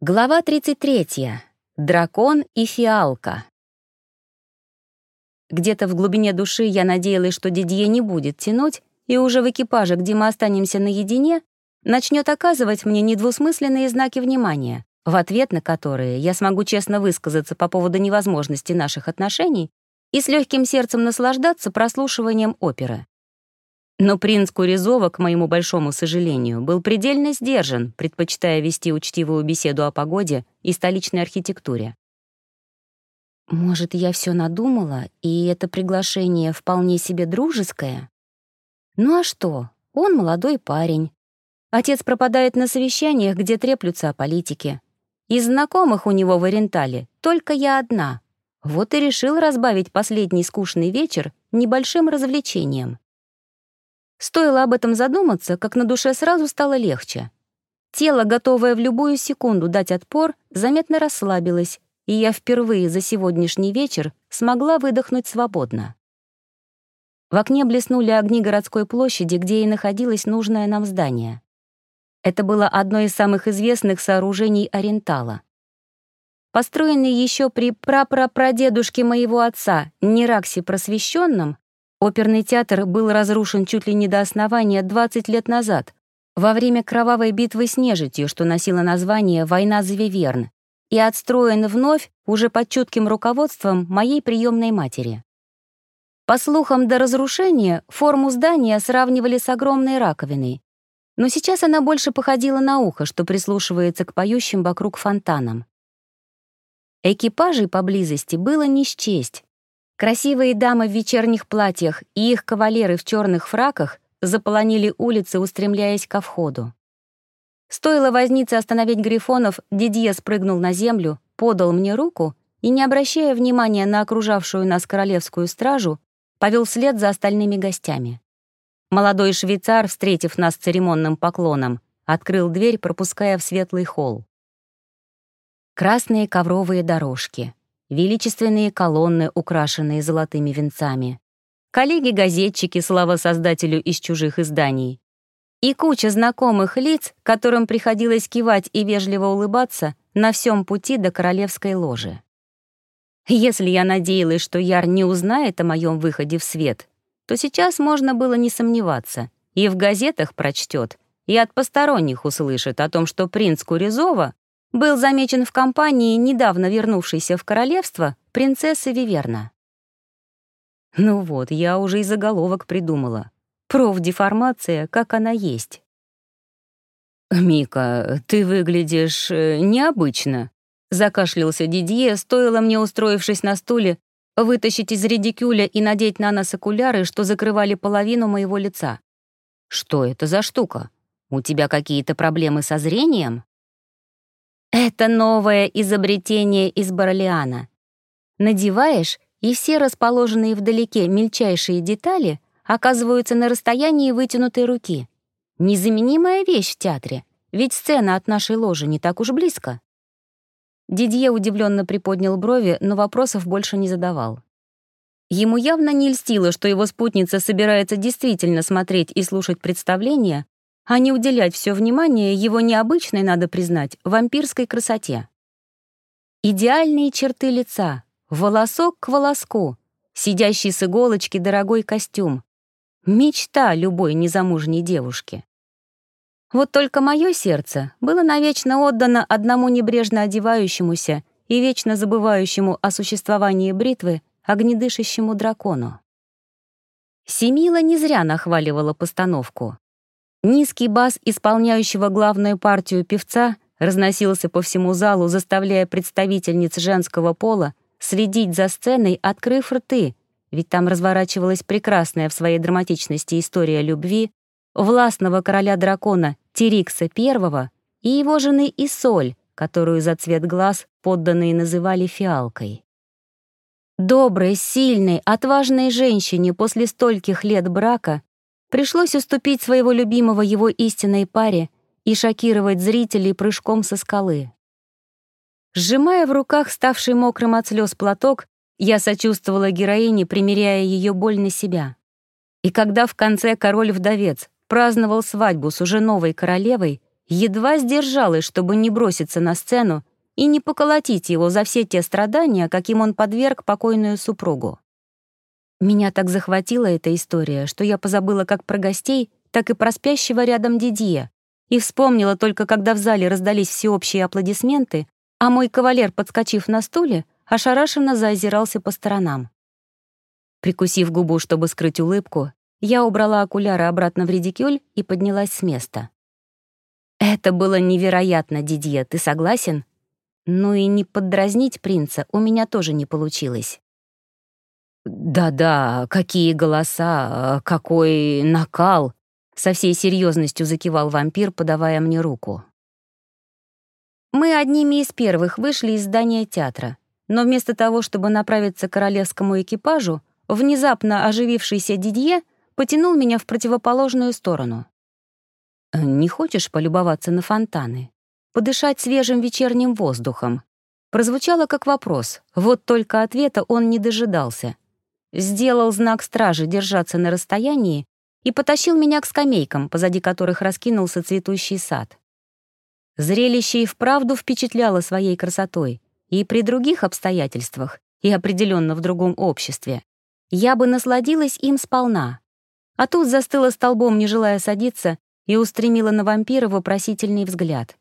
Глава 33. Дракон и фиалка. Где-то в глубине души я надеялась, что Дидье не будет тянуть, и уже в экипаже, где мы останемся наедине, начнет оказывать мне недвусмысленные знаки внимания, в ответ на которые я смогу честно высказаться по поводу невозможности наших отношений и с легким сердцем наслаждаться прослушиванием оперы. Но принц Куризова, к моему большому сожалению, был предельно сдержан, предпочитая вести учтивую беседу о погоде и столичной архитектуре. Может, я все надумала, и это приглашение вполне себе дружеское? Ну а что? Он молодой парень. Отец пропадает на совещаниях, где треплются о политике. Из знакомых у него в Орентале только я одна. Вот и решил разбавить последний скучный вечер небольшим развлечением. Стоило об этом задуматься, как на душе сразу стало легче. Тело, готовое в любую секунду дать отпор, заметно расслабилось, и я впервые за сегодняшний вечер смогла выдохнуть свободно. В окне блеснули огни городской площади, где и находилось нужное нам здание. Это было одно из самых известных сооружений Орентала. Построенный еще при прапрапрадедушке моего отца, Нераксе Просвещенном, Оперный театр был разрушен чуть ли не до основания 20 лет назад, во время кровавой битвы с нежитью, что носило название «Война за Виверн», и отстроен вновь уже под чутким руководством моей приемной матери. По слухам, до разрушения форму здания сравнивали с огромной раковиной, но сейчас она больше походила на ухо, что прислушивается к поющим вокруг фонтанам. Экипажей поблизости было не счесть, Красивые дамы в вечерних платьях и их кавалеры в черных фраках заполонили улицы, устремляясь ко входу. Стоило вознице остановить грифонов, Дидье спрыгнул на землю, подал мне руку и, не обращая внимания на окружавшую нас королевскую стражу, повел вслед за остальными гостями. Молодой швейцар, встретив нас церемонным поклоном, открыл дверь, пропуская в светлый холл. Красные ковровые дорожки — величественные колонны, украшенные золотыми венцами, коллеги-газетчики, слава создателю из чужих изданий, и куча знакомых лиц, которым приходилось кивать и вежливо улыбаться на всем пути до королевской ложи. Если я надеялась, что Яр не узнает о моем выходе в свет, то сейчас можно было не сомневаться, и в газетах прочтет, и от посторонних услышит о том, что принц Куризова был замечен в компании недавно вернувшейся в королевство принцессы Виверна. Ну вот, я уже и заголовок придумала. Профдеформация, как она есть. «Мика, ты выглядишь э, необычно», — закашлялся Дидье, стоило мне, устроившись на стуле, вытащить из редикюля и надеть на нос окуляры, что закрывали половину моего лица. «Что это за штука? У тебя какие-то проблемы со зрением?» Это новое изобретение из Баролиана. Надеваешь, и все расположенные вдалеке мельчайшие детали оказываются на расстоянии вытянутой руки. Незаменимая вещь в театре, ведь сцена от нашей ложи не так уж близко. Дидье удивленно приподнял брови, но вопросов больше не задавал. Ему явно не льстило, что его спутница собирается действительно смотреть и слушать представления, а не уделять все внимание его необычной, надо признать, вампирской красоте. Идеальные черты лица, волосок к волоску, сидящий с иголочки дорогой костюм. Мечта любой незамужней девушки. Вот только мое сердце было навечно отдано одному небрежно одевающемуся и вечно забывающему о существовании бритвы огнедышащему дракону. Семила не зря нахваливала постановку. Низкий бас исполняющего главную партию певца разносился по всему залу, заставляя представительниц женского пола следить за сценой, открыв рты, ведь там разворачивалась прекрасная в своей драматичности история любви властного короля-дракона Тирикса I и его жены Исоль, которую за цвет глаз подданные называли фиалкой. Доброй, сильной, отважной женщине после стольких лет брака Пришлось уступить своего любимого его истинной паре и шокировать зрителей прыжком со скалы. Сжимая в руках ставший мокрым от слез платок, я сочувствовала героине, примеряя ее боль на себя. И когда в конце король-вдовец праздновал свадьбу с уже новой королевой, едва сдержалась, чтобы не броситься на сцену и не поколотить его за все те страдания, каким он подверг покойную супругу. Меня так захватила эта история, что я позабыла как про гостей, так и про спящего рядом Дидье, и вспомнила только, когда в зале раздались всеобщие аплодисменты, а мой кавалер, подскочив на стуле, ошарашенно заозирался по сторонам. Прикусив губу, чтобы скрыть улыбку, я убрала окуляры обратно в редикюль и поднялась с места. Это было невероятно, Дидье, ты согласен? Ну и не поддразнить принца у меня тоже не получилось. «Да-да, какие голоса, какой накал!» Со всей серьезностью закивал вампир, подавая мне руку. Мы одними из первых вышли из здания театра, но вместо того, чтобы направиться к королевскому экипажу, внезапно оживившийся Дидье потянул меня в противоположную сторону. «Не хочешь полюбоваться на фонтаны? Подышать свежим вечерним воздухом?» Прозвучало как вопрос, вот только ответа он не дожидался. Сделал знак стражи держаться на расстоянии и потащил меня к скамейкам, позади которых раскинулся цветущий сад. Зрелище и вправду впечатляло своей красотой, и при других обстоятельствах, и определенно в другом обществе. Я бы насладилась им сполна. А тут застыла столбом, не желая садиться, и устремила на вампира вопросительный взгляд.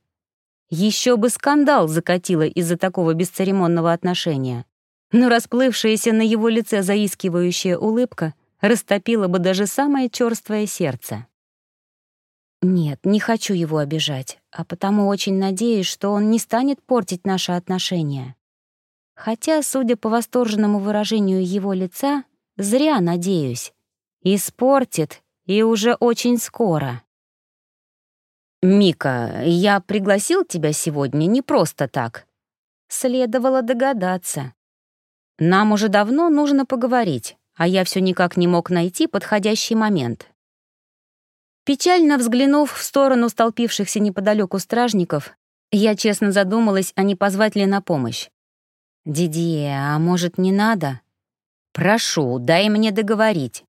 Еще бы скандал закатила из-за такого бесцеремонного отношения. Но расплывшаяся на его лице заискивающая улыбка растопила бы даже самое черствое сердце. Нет, не хочу его обижать, а потому очень надеюсь, что он не станет портить наши отношения. Хотя, судя по восторженному выражению его лица, зря надеюсь. Испортит, и уже очень скоро. «Мика, я пригласил тебя сегодня не просто так». Следовало догадаться. Нам уже давно нужно поговорить, а я все никак не мог найти подходящий момент. Печально взглянув в сторону столпившихся неподалеку стражников, я честно задумалась, а не позвать ли на помощь. «Дидье, а может, не надо?» «Прошу, дай мне договорить.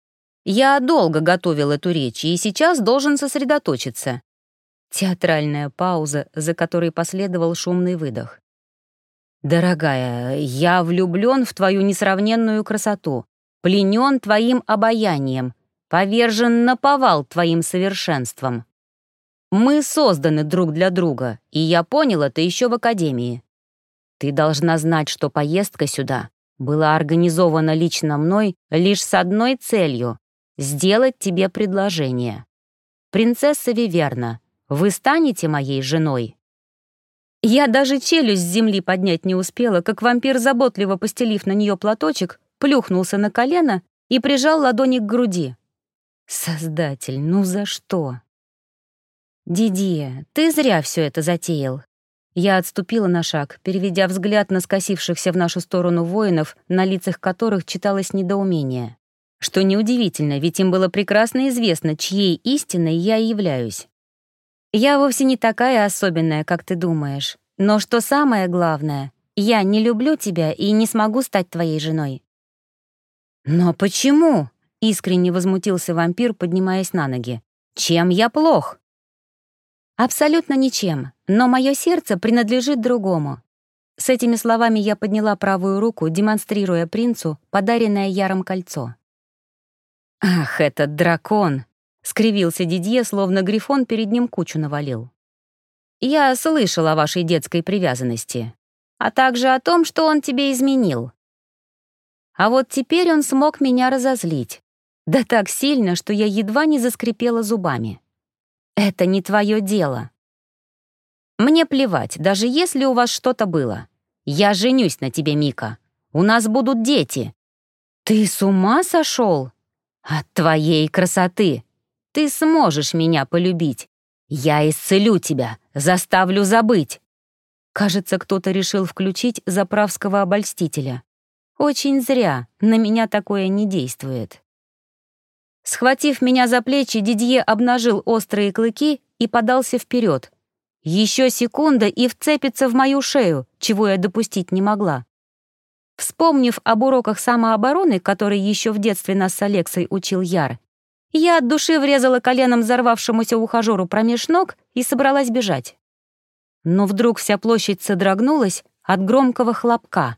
Я долго готовил эту речь и сейчас должен сосредоточиться». Театральная пауза, за которой последовал шумный выдох. «Дорогая, я влюблен в твою несравненную красоту, пленен твоим обаянием, повержен на повал твоим совершенством. Мы созданы друг для друга, и я понял это еще в академии. Ты должна знать, что поездка сюда была организована лично мной лишь с одной целью — сделать тебе предложение. Принцесса Виверна, вы станете моей женой?» Я даже челюсть с земли поднять не успела, как вампир, заботливо постелив на нее платочек, плюхнулся на колено и прижал ладони к груди. «Создатель, ну за что?» «Дидия, ты зря все это затеял». Я отступила на шаг, переведя взгляд на скосившихся в нашу сторону воинов, на лицах которых читалось недоумение. Что неудивительно, ведь им было прекрасно известно, чьей истиной я являюсь. Я вовсе не такая особенная, как ты думаешь. Но что самое главное, я не люблю тебя и не смогу стать твоей женой». «Но почему?» — искренне возмутился вампир, поднимаясь на ноги. «Чем я плох?» «Абсолютно ничем, но мое сердце принадлежит другому». С этими словами я подняла правую руку, демонстрируя принцу подаренное Яром кольцо. «Ах, этот дракон!» Скривился Дидье, словно грифон перед ним кучу навалил. «Я слышал о вашей детской привязанности, а также о том, что он тебе изменил. А вот теперь он смог меня разозлить. Да так сильно, что я едва не заскрипела зубами. Это не твое дело. Мне плевать, даже если у вас что-то было. Я женюсь на тебе, Мика. У нас будут дети. Ты с ума сошел? От твоей красоты. Ты сможешь меня полюбить. Я исцелю тебя, заставлю забыть». Кажется, кто-то решил включить заправского обольстителя. Очень зря, на меня такое не действует. Схватив меня за плечи, Дидье обнажил острые клыки и подался вперед. Еще секунда и вцепится в мою шею, чего я допустить не могла. Вспомнив об уроках самообороны, которые еще в детстве нас с Алексой учил Яр, Я от души врезала коленом взорвавшемуся ухажеру промеж ног и собралась бежать. Но вдруг вся площадь содрогнулась от громкого хлопка.